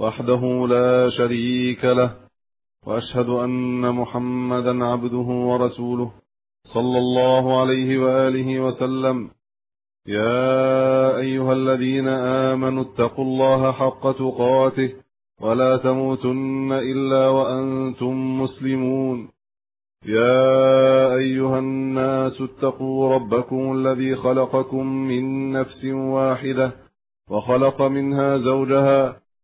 وحده لا شريك له وأشهد أن محمدا عبده ورسوله صلى الله عليه وآله وسلم. يا أيها الذين آمنوا اتقوا الله حق تقاته ولا تموتن إلا وأنتم مسلمون. يا أيها الناس اتقوا ربكم الذي خلقكم من نفس واحدة وخلق منها زوجها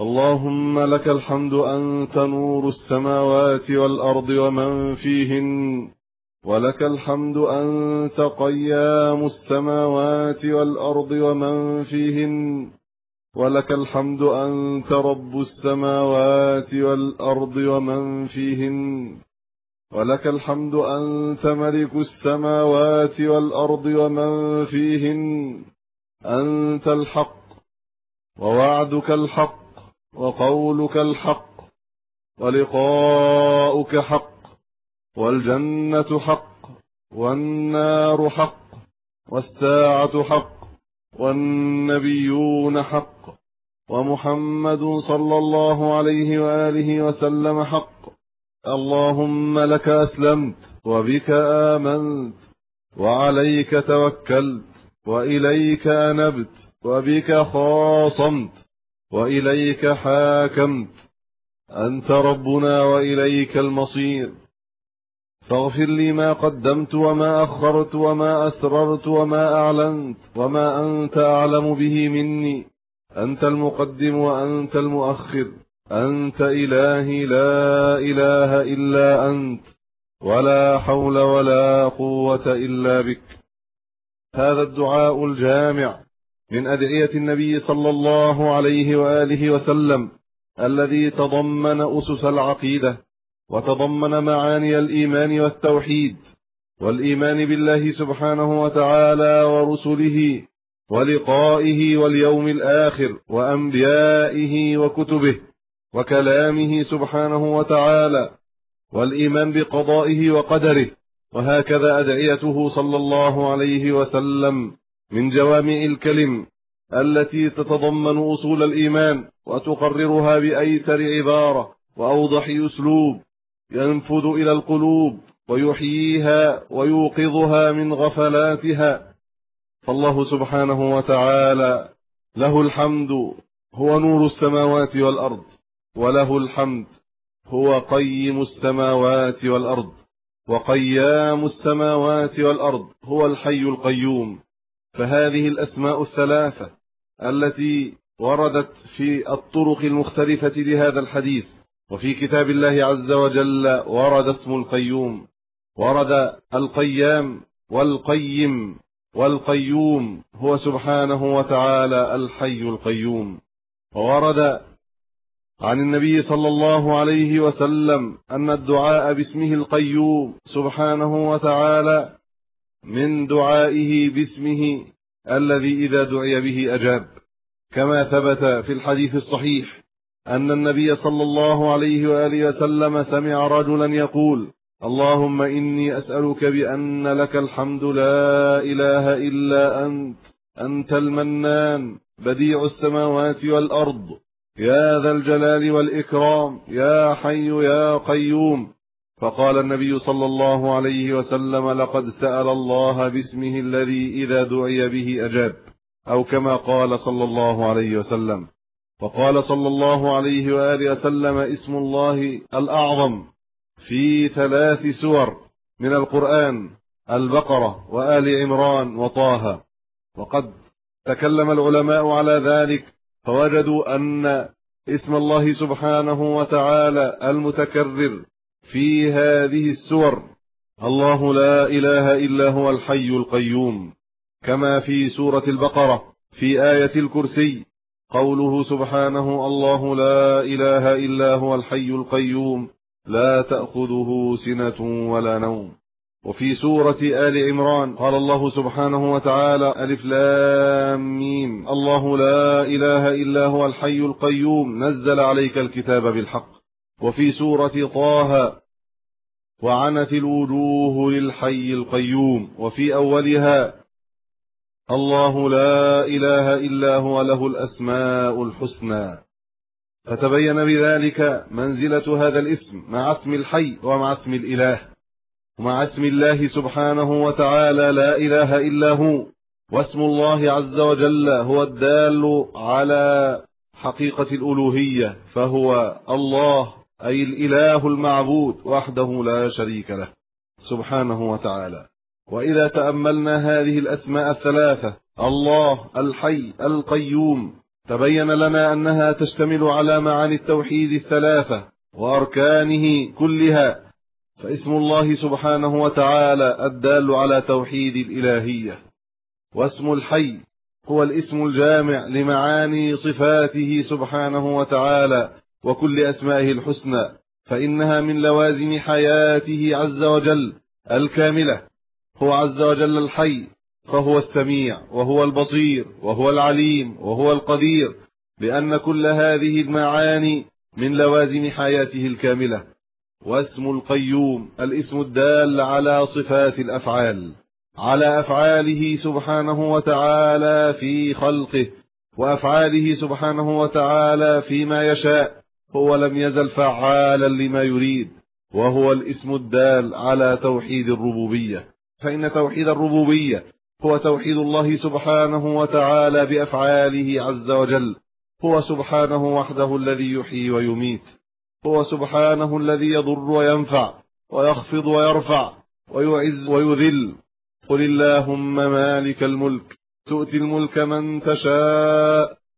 اللهم لك الحمد أنت نور السماوات والأرض ومن فيهن ولك الحمد أنت قيام السماوات والأرض ومن فيهن ولك الحمد أنت رب السماوات والأرض ومن فيهن ولك الحمد أنت ملك السماوات والأرض ومن فيهن أنت الحق ووعدك الحق وقولك الحق ولقاؤك حق والجنة حق والنار حق والساعة حق والنبيون حق ومحمد صلى الله عليه وآله وسلم حق. اللهم لك أسلمت وبك آمنت وعليك توكلت وإليك أنبت وبك خاصمت. وإليك حاكمت. أنت ربنا وإليك المصير. فاغفر لي ما قدمت وما أخرت وما أسررت وما أعلنت وما أنت أعلم به مني. أنت المقدم وأنت المؤخر. أنت إلهي لا إله إلا أنت. ولا حول ولا قوة إلا بك. هذا الدعاء الجامع. من أدعية النبي صلى الله عليه وآله وسلم الذي تضمن أسس العقيدة وتضمن معاني الإيمان والتوحيد والإيمان بالله سبحانه وتعالى ورسله ولقائه واليوم الآخر وأنبيائه وكتبه وكلامه سبحانه وتعالى والإيمان بقضائه وقدره وهكذا أدعيته صلى الله عليه وسلم من جوامع الكلم التي تتضمن أصول الإيمان وتقررها بأيسر عبارة وأوضح أسلوب ينفذ إلى القلوب ويحييها ويوقظها من غفلاتها. فالله سبحانه وتعالى له الحمد هو نور السماوات والأرض وله الحمد هو قيم السماوات والأرض وقيام السماوات والأرض هو الحي القيوم. فهذه الأسماء الثلاثة التي وردت في الطرق المختلفة لهذا الحديث. وفي كتاب الله عز وجل ورد اسم القيوم ورد القيام والقيم والقيوم هو سبحانه وتعالى الحي القيوم. وورد عن النبي صلى الله عليه وسلم أن الدعاء باسمه القيوم سبحانه وتعالى من دعائه باسمه الذي إذا دعي به أجاب. كما ثبت في الحديث الصحيح أن النبي صلى الله عليه وآله وسلم سمع رجلا يقول اللهم إني أسألك بأن لك الحمد لا إله إلا أنت أنت المنان بديع السماوات والأرض يا ذا الجلال والإكرام يا حي يا قيوم. فقال النبي صلى الله عليه وسلم لقد سأل الله باسمه الذي إذا دعي به أجاب أو كما قال صلى الله عليه وسلم. وقال صلى الله عليه وآله وسلم اسم الله الأعظم في ثلاث سور من القرآن البقرة وآل عمران وطه. وقد تكلم العلماء على ذلك فوجدوا أن اسم الله سبحانه وتعالى المتكرر في هذه السور. الله لا إله إلا هو الحي القيوم. كما في سورة البقرة في آية الكرسي. قوله سبحانه الله لا إله إلا هو الحي القيوم. لا تأخذه سنة ولا نوم. وفي سورة آل عمران قال الله سبحانه وتعالى ألف لام ميم. الله لا إله إلا هو الحي القيوم. نزل عليك الكتاب بالحق. وفي سورة طه وعنت الوجوه للحي القيوم وفي أولها الله لا إله إلا هو له الأسماء الحسنى. فتبين بذلك منزلة هذا الاسم مع اسم الحي ومع اسم الإله ومع اسم الله سبحانه وتعالى لا إله إلا هو واسم الله عز وجل هو الدال على حقيقة الألوهية فهو الله. أي الإله المعبود وحده لا شريك له سبحانه وتعالى. وإذا تأملنا هذه الأسماء الثلاثة الله الحي القيوم تبين لنا أنها تشتمل على معاني التوحيد الثلاثة وأركانه كلها فاسم الله سبحانه وتعالى الدال على توحيد الإلهية. واسم الحي هو الاسم الجامع لمعاني صفاته سبحانه وتعالى وكل أسمائه الحسنى فإنها من لوازم حياته عز وجل الكاملة. هو عز وجل الحي فهو السميع وهو البصير وهو العليم وهو القدير لأن كل هذه المعاني من لوازم حياته الكاملة. واسم القيوم الاسم الدال على صفات الأفعال على أفعاله سبحانه وتعالى في خلقه وأفعاله سبحانه وتعالى فيما يشاء. هو لم يزل فعالا لما يريد وهو الاسم الدال على توحيد الربوبية. فإن توحيد الربوبية هو توحيد الله سبحانه وتعالى بأفعاله عز وجل. هو سبحانه وحده الذي يحيي ويميت. هو سبحانه الذي يضر وينفع ويخفض ويرفع ويعز ويذل. قل اللهم مالك الملك تؤتي الملك من تشاء.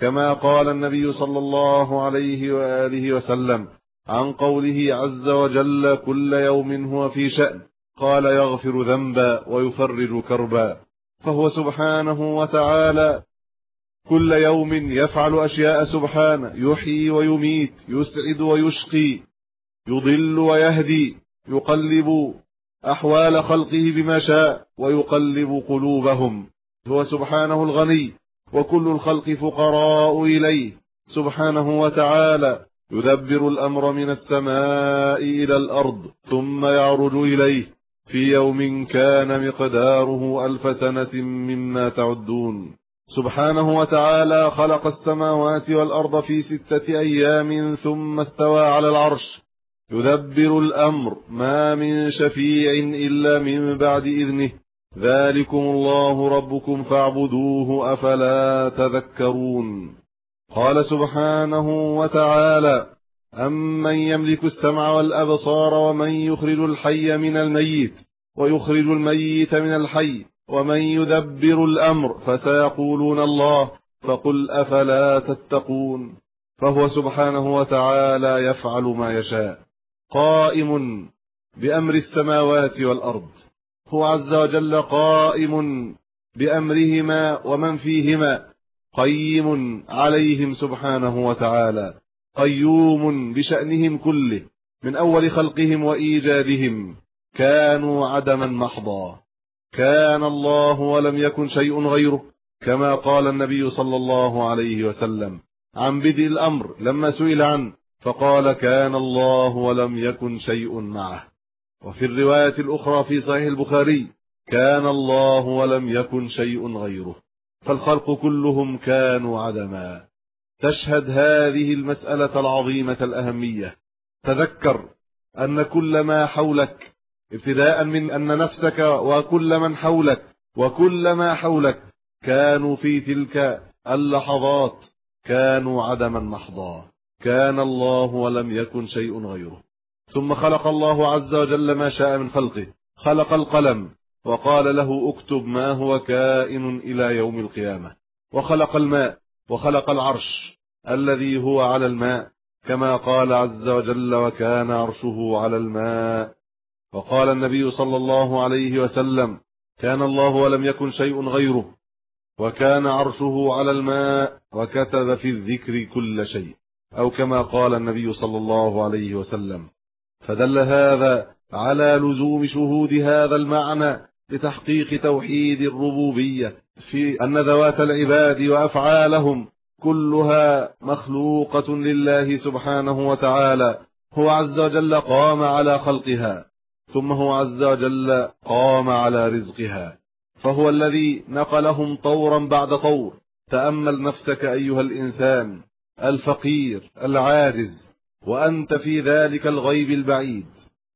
كما قال النبي صلى الله عليه وآله وسلم عن قوله عز وجل كل يوم هو في شأن قال يغفر ذنبا ويفرج كربا فهو سبحانه وتعالى كل يوم يفعل أشياء سبحانه يحيي ويميت يسعد ويشقي يضل ويهدي يقلب أحوال خلقه بما شاء ويقلب قلوبهم هو سبحانه الغني. وكل الخلق فقراء إليه سبحانه وتعالى يدبر الأمر من السماء إلى الأرض ثم يعرج إليه في يوم كان مقداره ألف سنة مما تعدون سبحانه وتعالى خلق السماوات والأرض في ستة أيام ثم استوى على العرش يدبر الأمر ما من شفيع إلا من بعد إذنه ذلكم الله ربكم فاعبدوه أفلا تذكرون قال سبحانه وتعالى أمن يملك السمع والأبصار ومن يخرج الحي من الميت ويخرج الميت من الحي ومن يدبر الأمر فسيقولون الله فقل أفلا تتقون فهو سبحانه وتعالى يفعل ما يشاء قائم بأمر السماوات والأرض هو عز وجل قائم بأمرهما ومن فيهما قيم عليهم سبحانه وتعالى قيوم بشأنهم كله من أول خلقهم وإيجادهم كانوا عدما محضا. كان الله ولم يكن شيء غيره كما قال النبي صلى الله عليه وسلم عن بدء الأمر لما سئل عنه فقال كان الله ولم يكن شيء معه. وفي الرواية الأخرى في صحيح البخاري كان الله ولم يكن شيء غيره فالخلق كلهم كانوا عدما. تشهد هذه المسألة العظيمة الأهمية. تذكر أن كل ما حولك ابتداء من أن نفسك وكل من حولك وكل ما حولك كانوا في تلك اللحظات كانوا عدما محضا. كان الله ولم يكن شيء غيره. ثم خلق الله عز وجل ما شاء من خلقه. خلق القلم وقال له اكتب ما هو كائن إلى يوم القيامة. وخلق الماء وخلق العرش الذي هو على الماء كما قال عز وجل وكان عرشه على الماء. وقال النبي صلى الله عليه وسلم كان الله ولم يكن شيء غيره. وكان عرشه على الماء وكتب في الذكر كل شيء. أو كما قال النبي صلى الله عليه وسلم. فدل هذا على لزوم شهود هذا المعنى لتحقيق توحيد الربوبية في أن ذوات العباد وأفعالهم كلها مخلوقة لله سبحانه وتعالى هو عز وجل قام على خلقها ثم هو عز وجل قام على رزقها فهو الذي نقلهم طورا بعد طور تأمل نفسك أيها الإنسان الفقير العاجز وأنت في ذلك الغيب البعيد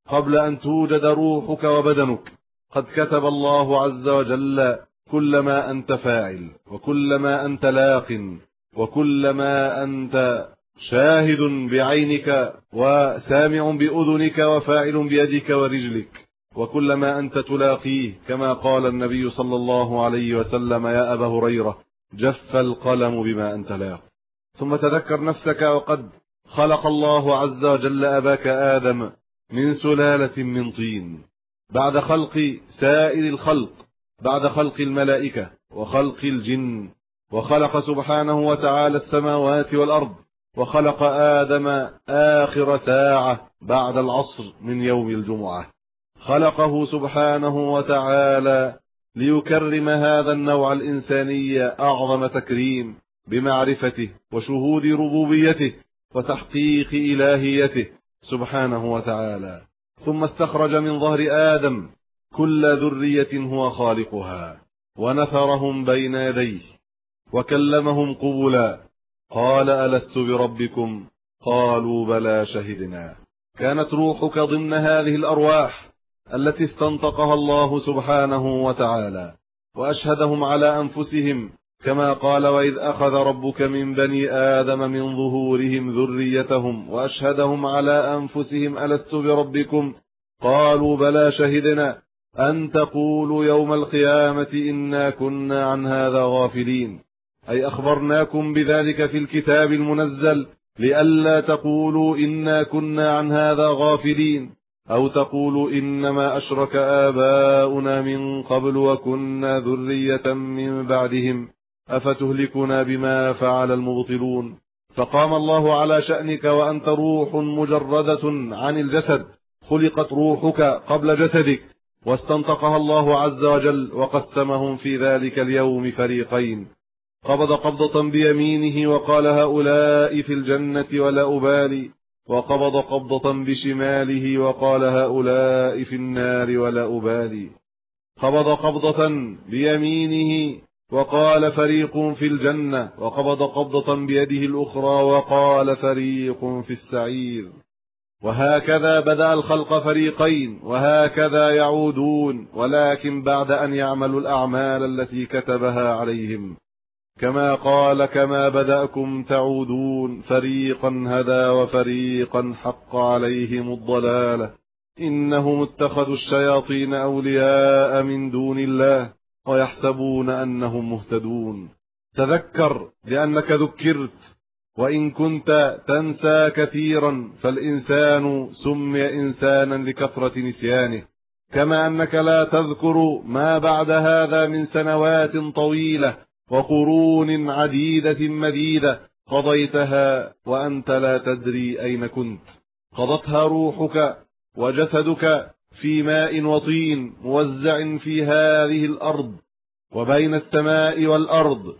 قبل أن توجد روحك وبدنك. قد كتب الله عز وجل كل ما أنت فاعل وكل ما أنت لاق وكل ما أنت شاهد بعينك وسامع بأذنك وفاعل بيدك ورجلك. وكل ما أنت تلاقيه كما قال النبي صلى الله عليه وسلم يا أبا هريرة جف القلم بما أنت لاق. ثم تذكر نفسك وقد خلق الله عز وجل أباك آدم من سلالة من طين. بعد خلق سائر الخلق بعد خلق الملائكة وخلق الجن وخلق سبحانه وتعالى السماوات والأرض وخلق آدم آخر ساعة بعد العصر من يوم الجمعة. خلقه سبحانه وتعالى ليكرم هذا النوع الإنساني أعظم تكريم بمعرفته وشهود ربوبيته وتحقيق إلهيته سبحانه وتعالى. ثم استخرج من ظهر آدم كل ذرية هو خالقها ونثرهم بين يديه وكلمهم قبلا قال ألست بربكم؟ قالوا بلى شهدنا. كانت روحك ضمن هذه الأرواح التي استنطقها الله سبحانه وتعالى وأشهدهم على أنفسهم كما قال وإذ أخذ ربك من بني آدم من ظهورهم ذريتهم وأشهدهم على أنفسهم ألست بربكم؟ قالوا بلى شهدنا أن تقولوا يوم القيامة إنا كنا عن هذا غافلين. أي أخبرناكم بذلك في الكتاب المنزل لئلا تقولوا إنا كنا عن هذا غافلين أو تقولوا إنما أشرك آباؤنا من قبل وكنا ذرية من بعدهم. أفتهلكنا بما فعل المبطلون فقام الله على شأنك وأنت روح مجردة عن الجسد خلقت روحك قبل جسدك واستنطقها الله عز وجل وقسمهم في ذلك اليوم فريقين قبض قبضة بيمينه وقال هؤلاء في الجنة ولا أبالي وقبض قبضة بشماله وقال هؤلاء في النار ولا أبالي قبض قبضة بيمينه وقال فريق في الجنة وقبض قبضة بيده الأخرى وقال فريق في السعير. وهكذا بدأ الخلق فريقين وهكذا يعودون ولكن بعد أن يعملوا الأعمال التي كتبها عليهم. كما قال كما بدأكم تعودون فريقا هدى وفريقا حق عليهم الضلالة. إنهم اتخذوا الشياطين أولياء من دون الله. ويحسبون أنهم مهتدون. تذكر لأنك ذكرت وإن كنت تنسى كثيرا فالإنسان سمي إنسانا لكثرة نسيانه. كما أنك لا تذكر ما بعد هذا من سنوات طويلة وقرون عديدة مديدة قضيتها وأنت لا تدري أين كنت. قضتها روحك وجسدك في ماء وطين موزع في هذه الأرض وبين السماء والأرض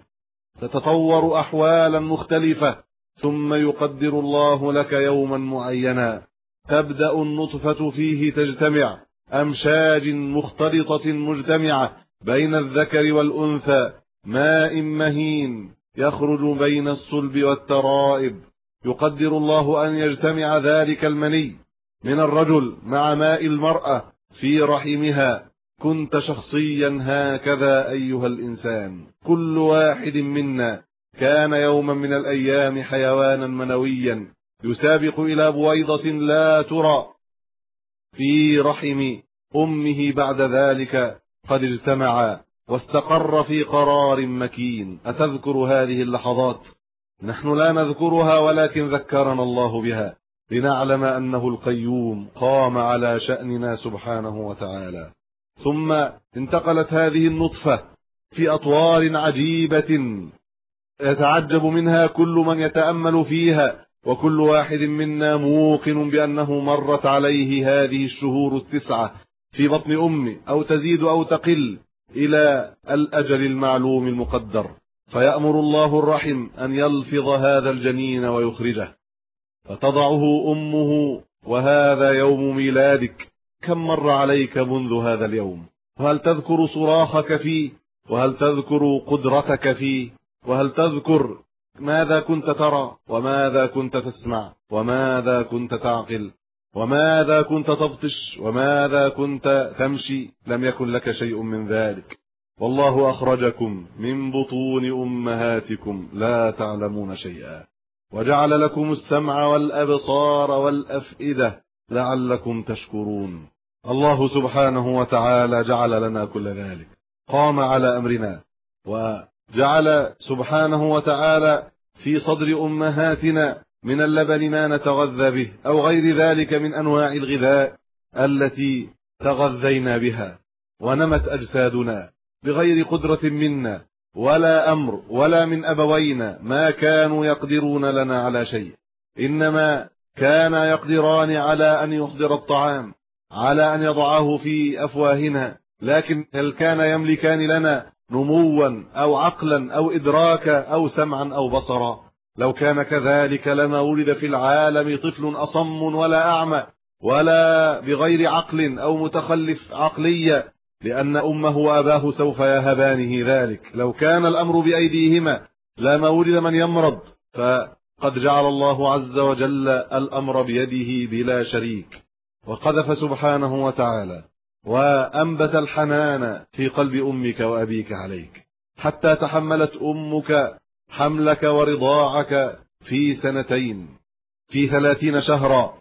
تتطور أحوالا مختلفة ثم يقدر الله لك يوما معينا. تبدأ النطفة فيه تجتمع أمشاج مختلطة مجتمعة بين الذكر والأنثى ماء مهين يخرج بين الصلب والترائب. يقدر الله أن يجتمع ذلك المني. من الرجل مع ماء المرأة في رحمها كنت شخصيا هكذا أيها الإنسان. كل واحد منا كان يوما من الأيام حيوانا منويا يسابق إلى بويضة لا ترى. في رحم أمه بعد ذلك قد اجتمع واستقر في قرار مكين. أتذكر هذه اللحظات؟ نحن لا نذكرها ولكن ذكرنا الله بها. لنعلم أنه القيوم قام على شأننا سبحانه وتعالى. ثم انتقلت هذه النطفة في أطوار عجيبة يتعجب منها كل من يتأمل فيها وكل واحد منا موقن بأنه مرت عليه هذه الشهور التسعة في بطن أمه أو تزيد أو تقل إلى الأجل المعلوم المقدر. فيأمر الله الرحم أن يلفظ هذا الجنين ويخرجه. فتضعه أمه وهذا يوم ميلادك كم مر عليك منذ هذا اليوم؟ وهل تذكر صراخك فيه وهل تذكر قدرتك فيه وهل تذكر ماذا كنت ترى وماذا كنت تسمع وماذا كنت تعقل وماذا كنت تبطش وماذا كنت تمشي؟ لم يكن لك شيء من ذلك. والله أخرجكم من بطون أمهاتكم لا تعلمون شيئا. وجعل لكم السمع والأبصار والأفئدة لعلكم تشكرون. الله سبحانه وتعالى جعل لنا كل ذلك. قام على أمرنا وجعل سبحانه وتعالى في صدر أمهاتنا من اللبن ما نتغذى به أو غير ذلك من أنواع الغذاء التي تغذينا بها. ونمت أجسادنا بغير قدرة منا. ولا أمر ولا من أبوينا ما كانوا يقدرون لنا على شيء. إنما كان يقدران على أن يحضر الطعام على أن يضعه في أفواهنا. لكن هل كان يملكان لنا نموا أو عقلا أو إدراكا أو سمعا أو بصرا؟ لو كان كذلك لما ولد في العالم طفل أصم ولا أعمى ولا بغير عقل أو متخلف عقلية لأن أمه وأباه سوف يهبانه ذلك. لو كان الأمر بأيديهما لما ولد من يمرض فقد جعل الله عز وجل الأمر بيده بلا شريك وقذف سبحانه وتعالى وأنبت الحنان في قلب أمك وأبيك عليك. حتى تحملت أمك حملك ورضاعك في سنتين في ثلاثين شهرا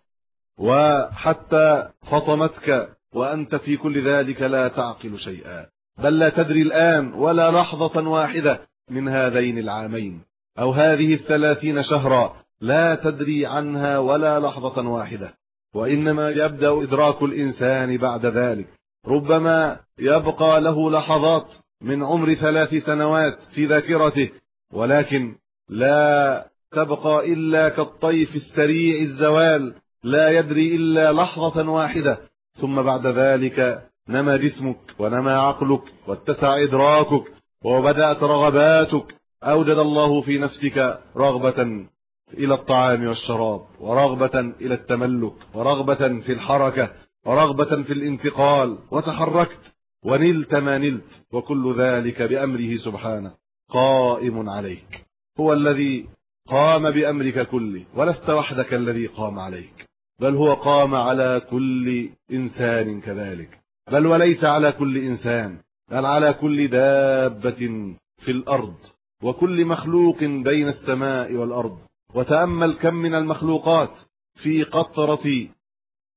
وحتى فطمتك وأنت في كل ذلك لا تعقل شيئا. بل لا تدري الآن ولا لحظة واحدة من هذين العامين أو هذه الثلاثين شهرا لا تدري عنها ولا لحظة واحدة. وإنما يبدأ إدراك الإنسان بعد ذلك. ربما يبقى له لحظات من عمر ثلاث سنوات في ذاكرته ولكن لا تبقى إلا كالطيف السريع الزوال لا يدري إلا لحظة واحدة ثم بعد ذلك نما جسمك ونما عقلك واتسع إدراكك وبدأت رغباتك. أوجد الله في نفسك رغبة إلى الطعام والشراب ورغبة إلى التملك ورغبة في الحركة ورغبة في الانتقال. وتحركت ونلت ما نلت وكل ذلك بأمره سبحانه قائم عليك. هو الذي قام بأمرك كله ولست وحدك الذي قام عليك. بل هو قام على كل إنسان كذلك. بل وليس على كل إنسان بل على كل دابة في الأرض وكل مخلوق بين السماء والأرض. وتأمل كم من المخلوقات في قطرة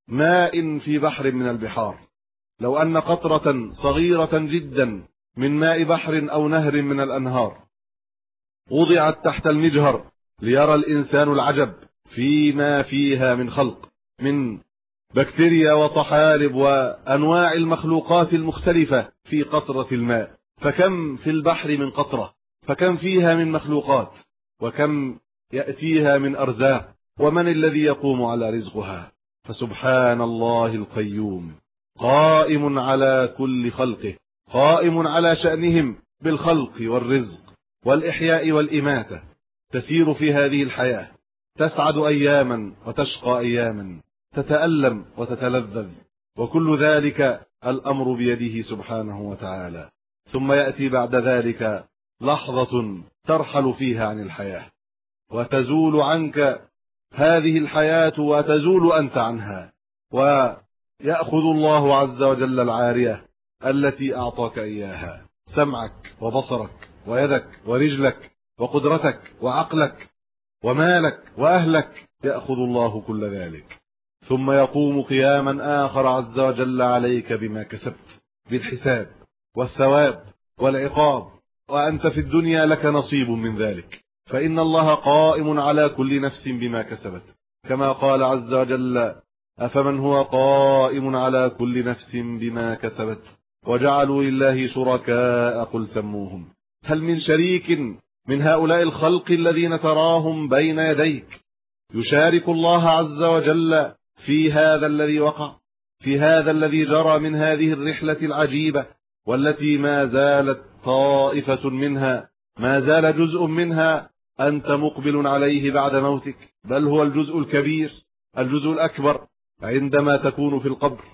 ماء في بحر من البحار. لو أن قطرة صغيرة جدا من ماء بحر أو نهر من الأنهار وضعت تحت المجهر ليرى الإنسان العجب فيما فيها من خلق. من بكتيريا وطحالب وأنواع المخلوقات المختلفة في قطرة الماء. فكم في البحر من قطرة؟ فكم فيها من مخلوقات؟ وكم يأتيها من أرزاق؟ ومن الذي يقوم على رزقها؟ فسبحان الله القيوم. قائم على كل خلقه. قائم على شأنهم بالخلق والرزق والإحياء والإماتة. تسير في هذه الحياة. تسعد أياما وتشقى أياما. تتألم وتتلذذ. وكل ذلك الأمر بيده سبحانه وتعالى. ثم يأتي بعد ذلك لحظة ترحل فيها عن الحياة. وتزول عنك هذه الحياة وتزول أنت عنها. ويأخذ الله عز وجل العارية التي أعطاك إياها. سمعك وبصرك ويدك ورجلك وقدرتك وعقلك ومالك وأهلك يأخذ الله كل ذلك. ثم يقوم قياما آخر عز وجل عليك بما كسبت بالحساب والثواب والعقاب وأنت في الدنيا لك نصيب من ذلك. فإن الله قائم على كل نفس بما كسبت. كما قال عز وجل أفمن هو قائم على كل نفس بما كسبت؟ وجعلوا لله شركاء قل سموهم. هل من شريك من هؤلاء الخلق الذين تراهم بين يديك يشارك الله عز وجل في هذا الذي وقع في هذا الذي جرى من هذه الرحلة العجيبة والتي ما زالت طائفة منها ما زال جزء منها أنت مقبل عليه بعد موتك بل هو الجزء الكبير الجزء الأكبر عندما تكون في القبر.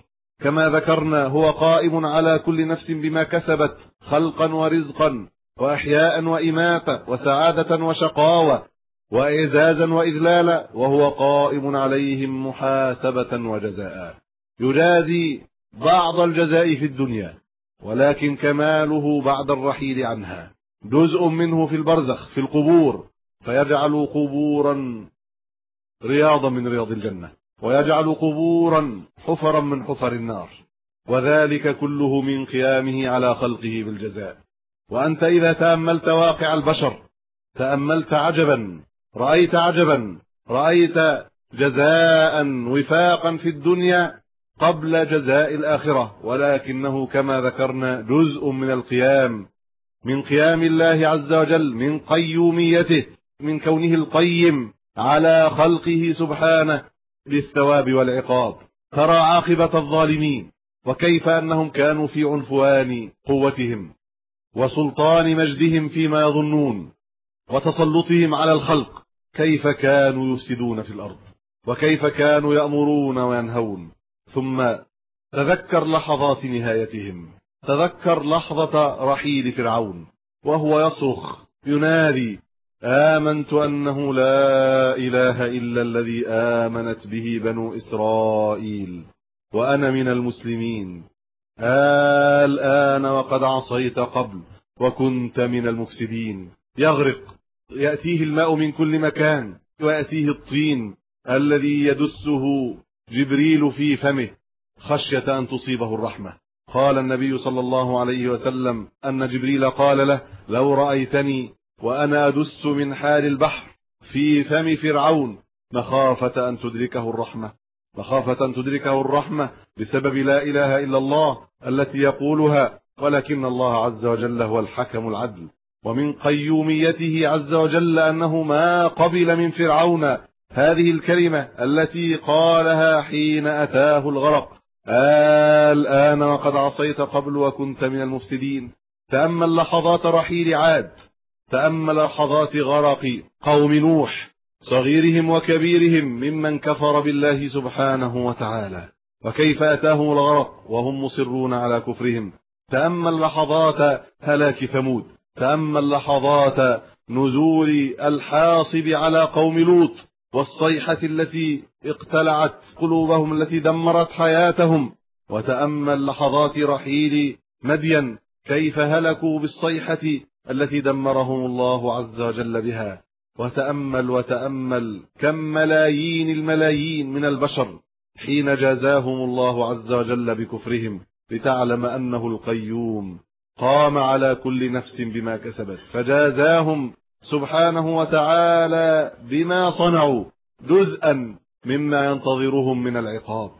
كما ذكرنا هو قائم على كل نفس بما كسبت خلقا ورزقا وأحياء وإماتة وسعادة وشقاوة وإعزازا وإذلالا وهو قائم عليهم محاسبة وجزاء. يجازي بعض الجزاء في الدنيا ولكن كماله بعد الرحيل عنها. جزء منه في البرزخ في القبور. فيجعل قبورا رياضا من رياض الجنة ويجعل قبورا حفرا من حفر النار. وذلك كله من قيامه على خلقه بالجزاء. وأنت إذا تأملت واقع البشر تأملت عجبا رأيت عجبا. رأيت جزاء وفاقا في الدنيا قبل جزاء الآخرة. ولكنه كما ذكرنا جزء من القيام من قيام الله عز وجل من قيوميته من كونه القيم على خلقه سبحانه بالثواب والعقاب. ترى عاقبة الظالمين وكيف أنهم كانوا في عنفوان قوتهم وسلطان مجدهم فيما يظنون. وتسلطهم على الخلق كيف كانوا يفسدون في الأرض وكيف كانوا يأمرون وينهون. ثم تذكر لحظات نهايتهم تذكر لحظة رحيل فرعون وهو يصرخ ينادي آمنت أنه لا إله إلا الذي آمنت به بنو إسرائيل وأنا من المسلمين. الآن وقد عصيت قبل وكنت من المفسدين. يغرق يأتيه الماء من كل مكان ويأتيه الطين الذي يدسه جبريل في فمه خشية أن تصيبه الرحمة. قال النبي صلى الله عليه وسلم أن جبريل قال له لو رأيتني وأنا أدس من حال البحر في فم فرعون مخافة أن تدركه الرحمة. مخافة أن تدركه الرحمة بسبب لا إله إلا الله التي يقولها ولكن الله عز وجل هو الحكم العدل. ومن قيوميته عز وجل أنه ما قبل من فرعون. هذه الكلمة التي قالها حين أتاه الغرق. الآن وقد عصيت قبل وكنت من المفسدين. تأمل لحظات رحيل عاد. تأمل لحظات غرق قوم نوح. صغيرهم وكبيرهم ممن كفر بالله سبحانه وتعالى. وكيف أتاهم الغرق وهم مصرون على كفرهم. تأمل لحظات هلاك ثمود. تأمل لحظات نزول الحاصب على قوم لوط والصيحة التي اقتلعت قلوبهم التي دمرت حياتهم. وتأمل لحظات رحيل مدين كيف هلكوا بالصيحة التي دمرهم الله عز وجل بها. وتأمل وتأمل كم ملايين الملايين من البشر حين جازاهم الله عز وجل بكفرهم لتعلم أنه القيوم قام على كل نفس بما كسبت فجازاهم سبحانه وتعالى بما صنعوا جزءا مما ينتظرهم من العقاب.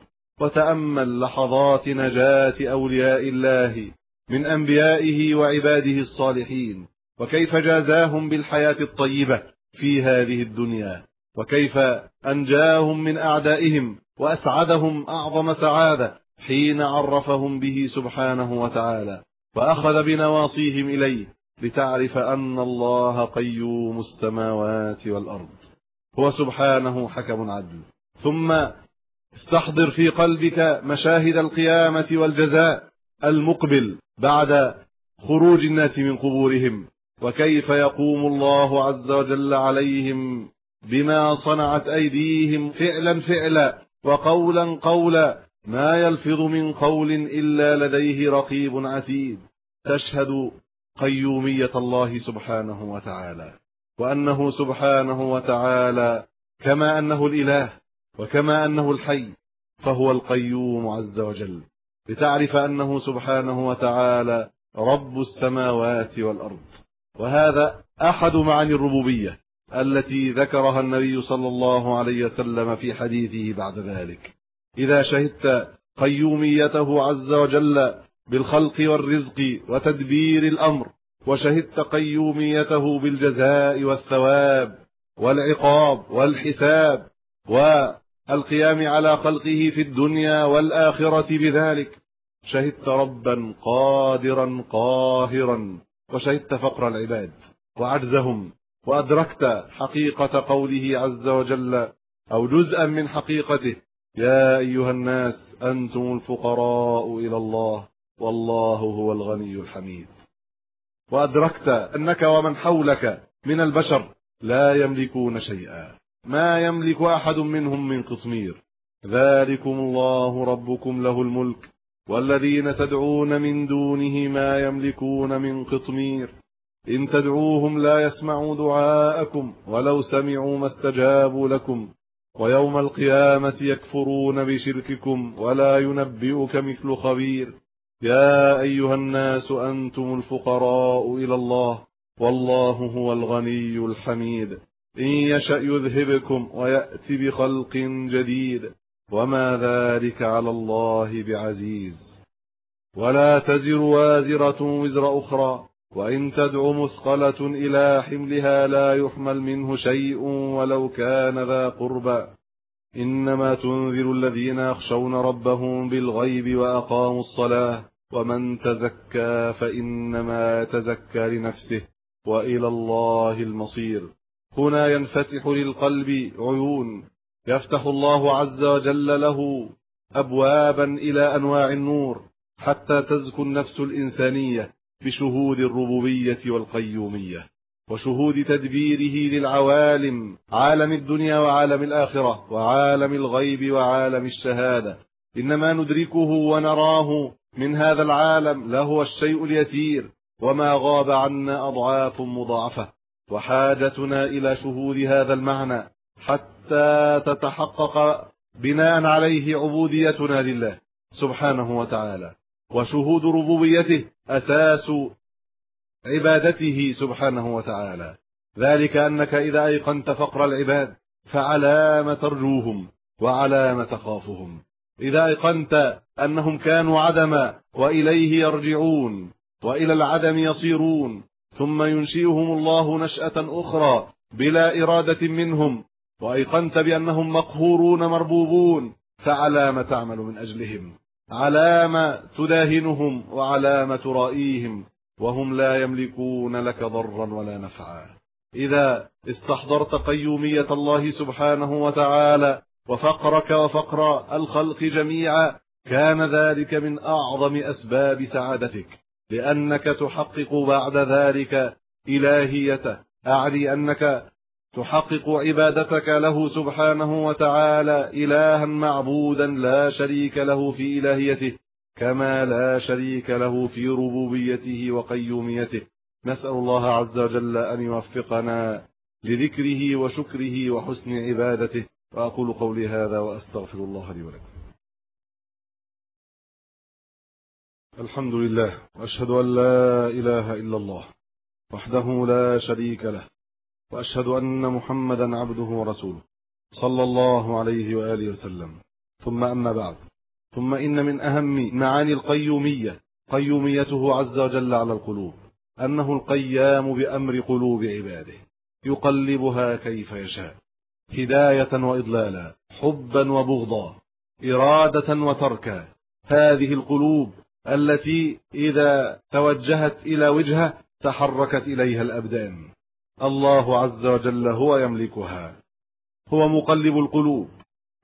وتأمل لحظات نجاة أولياء الله من أنبيائه وعباده الصالحين. وكيف جازاهم بالحياة الطيبة في هذه الدنيا؟ وكيف أنجاهم من أعدائهم وأسعدهم أعظم سعادة حين عرفهم به سبحانه وتعالى؟ وأخذ بنواصيهم إليه لتعرف أن الله قيوم السماوات والأرض. هو سبحانه حكم عدل. ثم استحضر في قلبك مشاهد القيامة والجزاء المقبل بعد خروج الناس من قبورهم. وكيف يقوم الله عز وجل عليهم بما صنعت أيديهم فعلا فعلا وقولا قولا. ما يلفظ من قول إلا لديه رقيب عتيد تشهد قيومية الله سبحانه وتعالى وأنه سبحانه وتعالى كما أنه الإله وكما أنه الحي فهو القيوم عز وجل لتعرف أنه سبحانه وتعالى رب السماوات والأرض. وهذا أحد معاني الربوبية التي ذكرها النبي صلى الله عليه وسلم في حديثه بعد ذلك. إذا شهدت قيوميته عز وجل بالخلق والرزق وتدبير الأمر وشهدت قيوميته بالجزاء والثواب والعقاب والحساب والقيام على خلقه في الدنيا والآخرة بذلك شهدت ربا قادرا قاهرا وشهدت فقر العباد وعجزهم وأدركت حقيقة قوله عز وجل أو جزءا من حقيقته يا أيها الناس أنتم الفقراء إلى الله والله هو الغني الحميد. وأدركت أنك ومن حولك من البشر لا يملكون شيئا. ما يملك أحد منهم من قطمير. ذلكم الله ربكم له الملك والذين تدعون من دونه ما يملكون من قطمير. إن تدعوهم لا يسمعوا دعاءكم ولو سمعوا ما استجابوا لكم. ويوم القيامة يكفرون بشرككم ولا ينبئك مثل خبير. يا أيها الناس أنتم الفقراء إلى الله والله هو الغني الحميد. إن يشأ يذهبكم ويأتي بخلق جديد. وما ذلك على الله بعزيز. ولا تزر وازرة وزر أخرى. وإن تدع مثقلة إلى حملها لا يحمل منه شيء ولو كان ذا قربى إنما تنذر الذين يخشون ربهم بالغيب وأقاموا الصلاة ومن تزكى فإنما تزكى لنفسه وإلى الله المصير. هنا ينفتح للقلب عيون يفتح الله عز وجل له أبوابا إلى أنواع النور حتى تزكو النفس الإنسانية. بشهود الربوبية والقيومية وشهود تدبيره للعوالم عالم الدنيا وعالم الآخرة وعالم الغيب وعالم الشهادة. إنما ندركه ونراه من هذا العالم لهو الشيء اليسير وما غاب عنا أضعاف مضاعفة. وحاجتنا إلى شهود هذا المعنى حتى تتحقق بناء عليه عبوديتنا لله سبحانه وتعالى. وشهود ربوبيته أساس عبادته سبحانه وتعالى. ذلك أنك إذا أيقنت فقر العباد فعلى ما ترجوهم وعلى ما تخافهم. إذا أيقنت أنهم كانوا عدما وإليه يرجعون وإلى العدم يصيرون ثم ينشئهم الله نشأة أخرى بلا إرادة منهم وأيقنت بأنهم مقهورون مربوبون فعلى ما تعمل من أجلهم. على ما تداهنهم وعلى ما ترائيهم وهم لا يملكون لك ضرا ولا نفعا. إذا استحضرت قيومية الله سبحانه وتعالى وفقرك وفقر الخلق جميعا كان ذلك من أعظم أسباب سعادتك لأنك تحقق بعد ذلك إلهيته أعني أنك تحقق عبادتك له سبحانه وتعالى إلها معبودا لا شريك له في إلهيته كما لا شريك له في ربوبيته وقيوميته. نسأل الله عز وجل أن يوفقنا لذكره وشكره وحسن عبادته. وأقول قولي هذا وأستغفر الله لي ولكم. الحمد لله وأشهد أن لا إله إلا الله وحده لا شريك له وأشهد أن محمدا عبده ورسوله. صلى الله عليه وآله وسلم. ثم أما بعد. ثم إن من أهم معاني القيومية قيوميته عز وجل على القلوب أنه القيام بأمر قلوب عباده يقلبها كيف يشاء هداية وإضلالا حبا وبغضا إرادة وتركا. هذه القلوب التي إذا توجهت إلى وجهه تحركت إليها الأبدان. الله عز وجل هو يملكها هو مقلب القلوب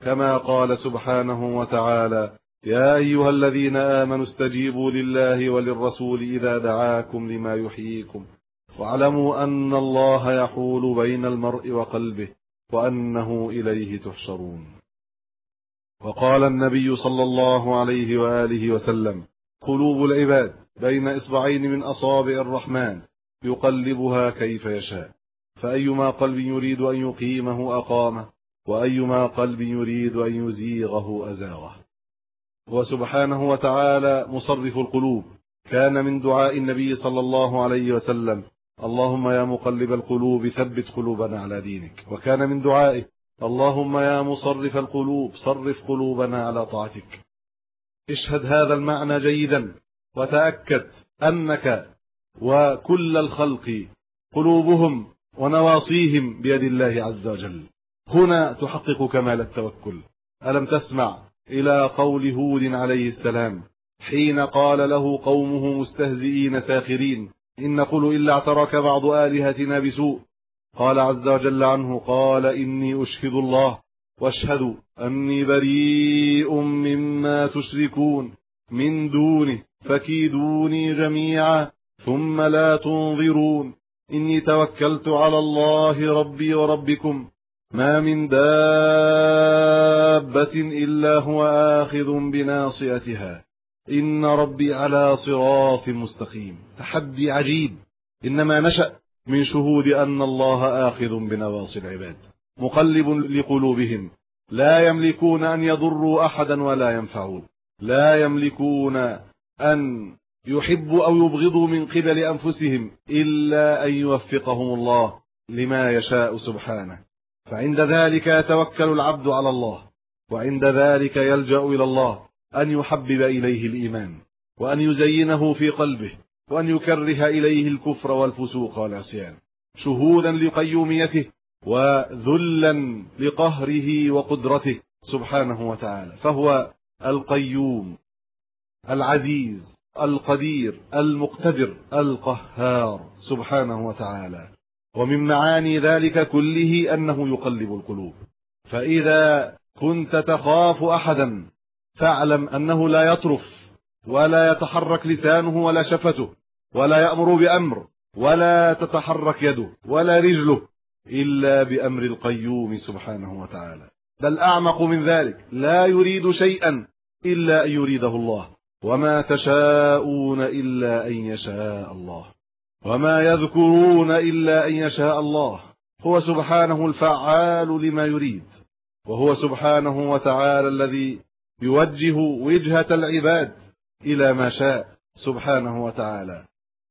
كما قال سبحانه وتعالى يا أيها الذين آمنوا استجيبوا لله وللرسول إذا دعاكم لما يحييكم واعلموا أن الله يحول بين المرء وقلبه وأنه إليه تحشرون. وقال النبي صلى الله عليه وآله وسلم قلوب العباد بين إصبعين من أصابع الرحمن يقلبها كيف يشاء. فأيما قلب يريد أن يقيمه أقامه وأيما قلب يريد أن يزيغه أزاغه. وسبحانه وتعالى مصرف القلوب. كان من دعاء النبي صلى الله عليه وسلم اللهم يا مقلب القلوب ثبت قلوبنا على دينك. وكان من دعائه اللهم يا مصرف القلوب صرف قلوبنا على طاعتك. اشهد هذا المعنى جيدا وتأكد أنك وكل الخلق قلوبهم ونواصيهم بيد الله عز وجل. هنا تحقق كمال التوكل. ألم تسمع إلى قول هود عليه السلام حين قال له قومه مستهزئين ساخرين إن نقول إلا اعترك بعض آلهتنا بسوء. قال عز وجل عنه قال إني أشهد الله وأشهد أني بريء مما تشركون من دونه فكيدوني جميعا ثم لا تنظرون. إني توكلت على الله ربي وربكم. ما من دابة إلا هو آخذ بناصيتها. إن ربي على صراط مستقيم. تحدي عجيب. إنما نشأ من شهود أن الله آخذ بنواصي العباد. مقلب لقلوبهم. لا يملكون أن يضروا أحدا ولا ينفعون. لا يملكون أن يحبوا أو يبغضوا من قبل أنفسهم إلا أن يوفقهم الله لما يشاء سبحانه. فعند ذلك يتوكل العبد على الله وعند ذلك يلجأ إلى الله أن يحبب إليه الإيمان وأن يزينه في قلبه وأن يكره إليه الكفر والفسوق والعصيان شهودا لقيوميته وذلا لقهره وقدرته سبحانه وتعالى فهو القيوم العزيز القدير المقتدر القهار سبحانه وتعالى. ومن معاني ذلك كله أنه يقلب القلوب. فإذا كنت تخاف أحدا فاعلم أنه لا يطرف ولا يتحرك لسانه ولا شفته ولا يأمر بأمر ولا تتحرك يده ولا رجله إلا بأمر القيوم سبحانه وتعالى. بل أعمق من ذلك لا يريد شيئا إلا أن يريده الله. وما تشاءون إلا أن يشاء الله. وما يذكرون إلا أن يشاء الله. هو سبحانه الفعال لما يريد. وهو سبحانه وتعالى الذي يوجه وجهة العباد إلى ما شاء سبحانه وتعالى.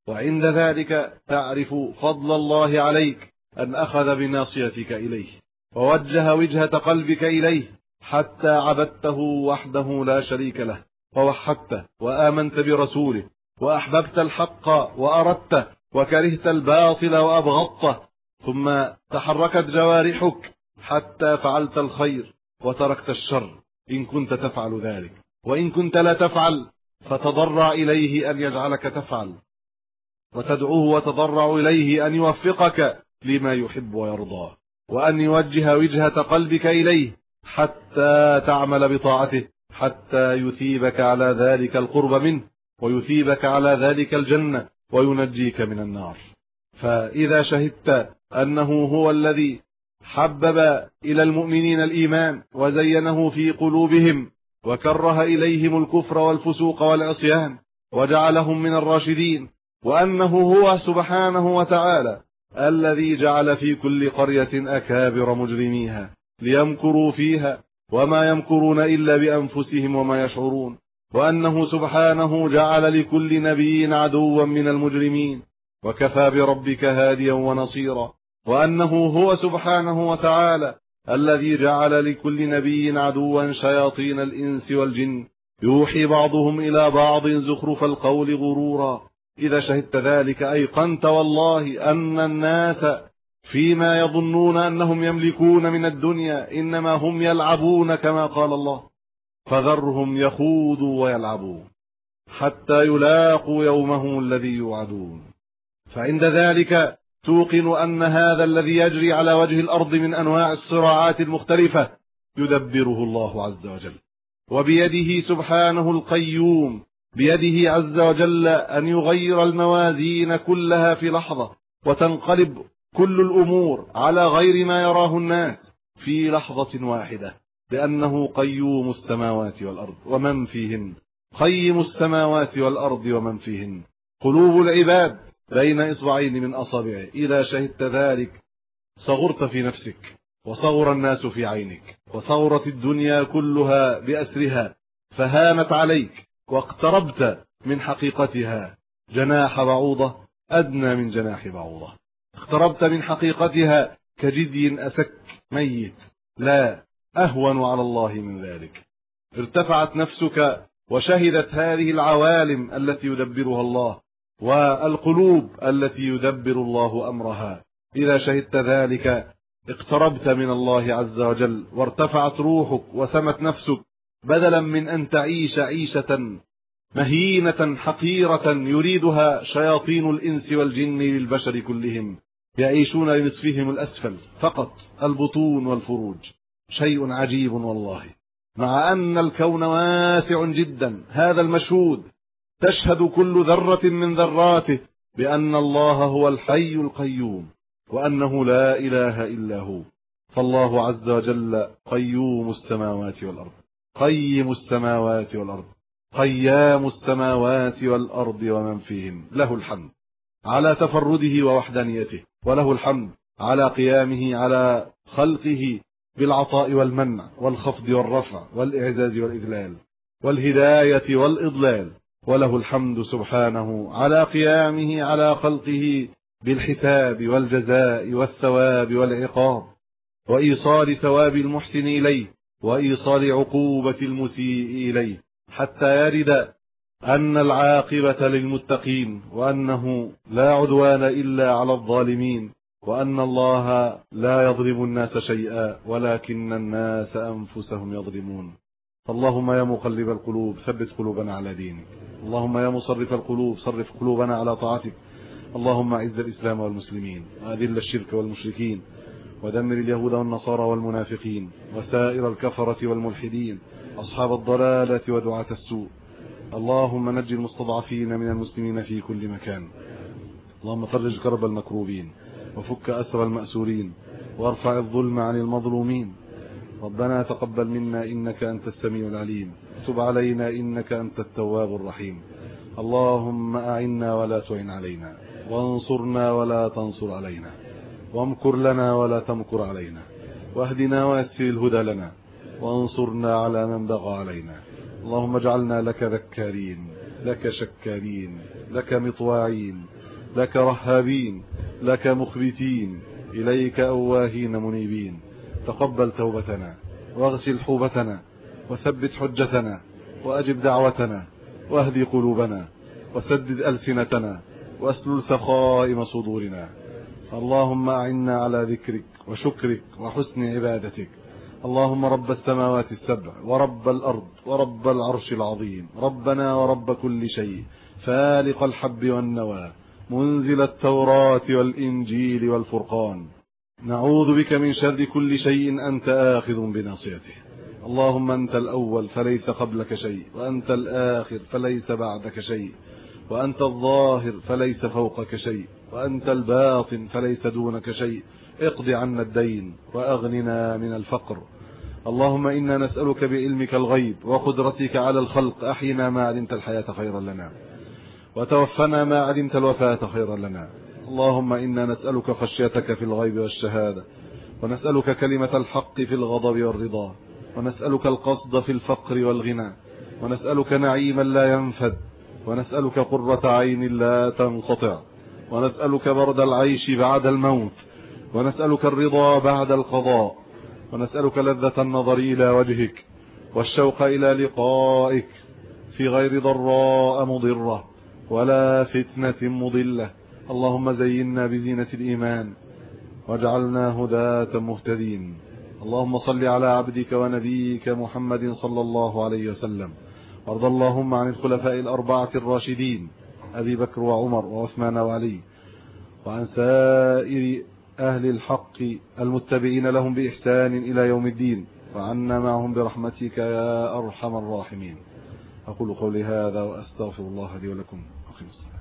وعند ذلك تعرف فضل الله عليك أن أخذ بناصيتك إليه. ووجه وجهة قلبك إليه حتى عبدته وحده لا شريك له. ووحدته وآمنت برسوله وأحببت الحق وأردته وكرهت الباطل وأبغضته ثم تحركت جوارحك حتى فعلت الخير وتركت الشر. إن كنت تفعل ذلك وإن كنت لا تفعل فتضرع إليه أن يجعلك تفعل وتدعوه وتضرع إليه أن يوفقك لما يحب ويرضى وأن يوجه وجهة قلبك إليه حتى تعمل بطاعته. حتى يثيبك على ذلك القرب منه ويثيبك على ذلك الجنة وينجيك من النار. فإذا شهدت أنه هو الذي حبب إلى المؤمنين الإيمان وزينه في قلوبهم وكره إليهم الكفر والفسوق والعصيان وجعلهم من الراشدين وأنه هو سبحانه وتعالى الذي جعل في كل قرية أكابر مجرميها ليمكروا فيها وما يمكرون إلا بأنفسهم وما يشعرون وأنه سبحانه جعل لكل نبي عدوا من المجرمين وكفى بربك هاديا ونصيرا وأنه هو سبحانه وتعالى الذي جعل لكل نبي عدوا شياطين الإنس والجن. يوحي بعضهم إلى بعض زخرف القول غرورا. إذا شهدت ذلك أيقنت والله أن الناس فيما يظنون أنهم يملكون من الدنيا إنما هم يلعبون كما قال الله. فذرهم يخوضوا ويلعبوا حتى يلاقوا يومهم الذي يوعدون. فعند ذلك توقن أن هذا الذي يجري على وجه الأرض من أنواع الصراعات المختلفة يدبره الله عز وجل. وبيده سبحانه القيوم بيده عز وجل أن يغير الموازين كلها في لحظة وتنقلب كل الأمور على غير ما يراه الناس في لحظة واحدة لأنه قيوم السماوات والأرض ومن فيهن. قيم السماوات والأرض ومن فيهن. قلوب العباد بين إصبعين من أصابعه. إذا شهدت ذلك صغرت في نفسك وصغر الناس في عينك وصغرت الدنيا كلها بأسرها فهانت عليك واقتربت من حقيقتها. جناح بعوضة أدنى من جناح بعوضة. اقتربت من حقيقتها كجدي أسك ميت. لا أهون على الله من ذلك. ارتفعت نفسك وشهدت هذه العوالم التي يدبرها الله والقلوب التي يدبر الله أمرها. إذا شهدت ذلك اقتربت من الله عز وجل وارتفعت روحك وسمت نفسك بدلا من أن تعيش عيشة مهينة حقيرة يريدها شياطين الإنس والجن للبشر كلهم. يعيشون لنصفهم الأسفل فقط البطون والفروج. شيء عجيب والله. مع أن الكون واسع جدا هذا المشهود. تشهد كل ذرة من ذراته بأن الله هو الحي القيوم وأنه لا إله إلا هو. فالله عز وجل قيوم السماوات والأرض. قيم السماوات والأرض. قيام السماوات والأرض ومن فيهن. له الحمد. على تفرده ووحدانيته وله الحمد على قيامه على خلقه بالعطاء والمنع والخفض والرفع والإعزاز والإذلال والهداية والإضلال وله الحمد سبحانه على قيامه على خلقه بالحساب والجزاء والثواب والعقاب وإيصال ثواب المحسن إليه وإيصال عقوبة المسيء إليه حتى يرد أن العاقبة للمتقين وأنه لا عدوان إلا على الظالمين وأن الله لا يظلم الناس شيئا ولكن الناس أنفسهم يظلمون. اللهم يا مقلب القلوب ثبت قلوبنا على دينك. اللهم يا مصرف القلوب صرف قلوبنا على طاعتك. اللهم أعز الإسلام والمسلمين وأذل الشرك والمشركين ودمر اليهود والنصارى والمنافقين وسائر الكفرة والملحدين أصحاب الضلالة ودعاة السوء. اللهم نجي المستضعفين من المسلمين في كل مكان. اللهم فرج كرب المكروبين وفك أسر المأسورين وارفع الظلم عن المظلومين. ربنا تقبل منا إنك أنت السميع العليم. تب علينا إنك أنت التواب الرحيم. اللهم أعنا ولا تعن علينا. وانصرنا ولا تنصر علينا. وامكر لنا ولا تمكر علينا. واهدنا ويسر الهدى لنا. وانصرنا على من بغى علينا. اللهم اجعلنا لك ذكارين لك شكارين لك مطواعين لك رهابين لك مخبتين إليك أواهين منيبين. تقبل توبتنا واغسل حوبتنا وثبت حجتنا وأجب دعوتنا واهدي قلوبنا وسدد ألسنتنا وأسلل سخائم صدورنا. اللهم أعنا على ذكرك وشكرك وحسن عبادتك. اللهم رب السماوات السبع ورب الأرض ورب العرش العظيم ربنا ورب كل شيء فالق الحب والنوى منزل التوراة والإنجيل والفرقان. نعوذ بك من شر كل شيء أنت آخذ بناصيته. اللهم أنت الأول فليس قبلك شيء وأنت الآخر فليس بعدك شيء وأنت الظاهر فليس فوقك شيء وأنت الباطن فليس دونك شيء. اقض عنا الدين وأغننا من الفقر. اللهم إنا نسألك بعلمك الغيب وقدرتك على الخلق أحينا ما علمت الحياة خيرا لنا وتوفنا ما علمت الوفاة خيرا لنا. اللهم إنا نسألك خشيتك في الغيب والشهادة ونسألك كلمة الحق في الغضب والرضا ونسألك القصد في الفقر والغنى ونسألك نعيما لا ينفد ونسألك قرة عين لا تنقطع ونسألك برد العيش بعد الموت ونسألك الرضا بعد القضاء ونسألك لذة النظر إلى وجهك والشوق إلى لقائك في غير ضراء مضرة ولا فتنة مضلة. اللهم زينا بزينة الإيمان واجعلنا هداة مهتدين. اللهم صل على عبدك ونبيك محمد صلى الله عليه وسلم. وارض اللهم عن الخلفاء الأربعة الراشدين أبي بكر وعمر وعثمان وعلي وعن سائر أهل الحق المتبعين لهم بإحسان إلى يوم الدين وعنا معهم برحمتك يا أرحم الراحمين. أقول قولي هذا وأستغفر الله لي ولكم. أقيم الصلاة.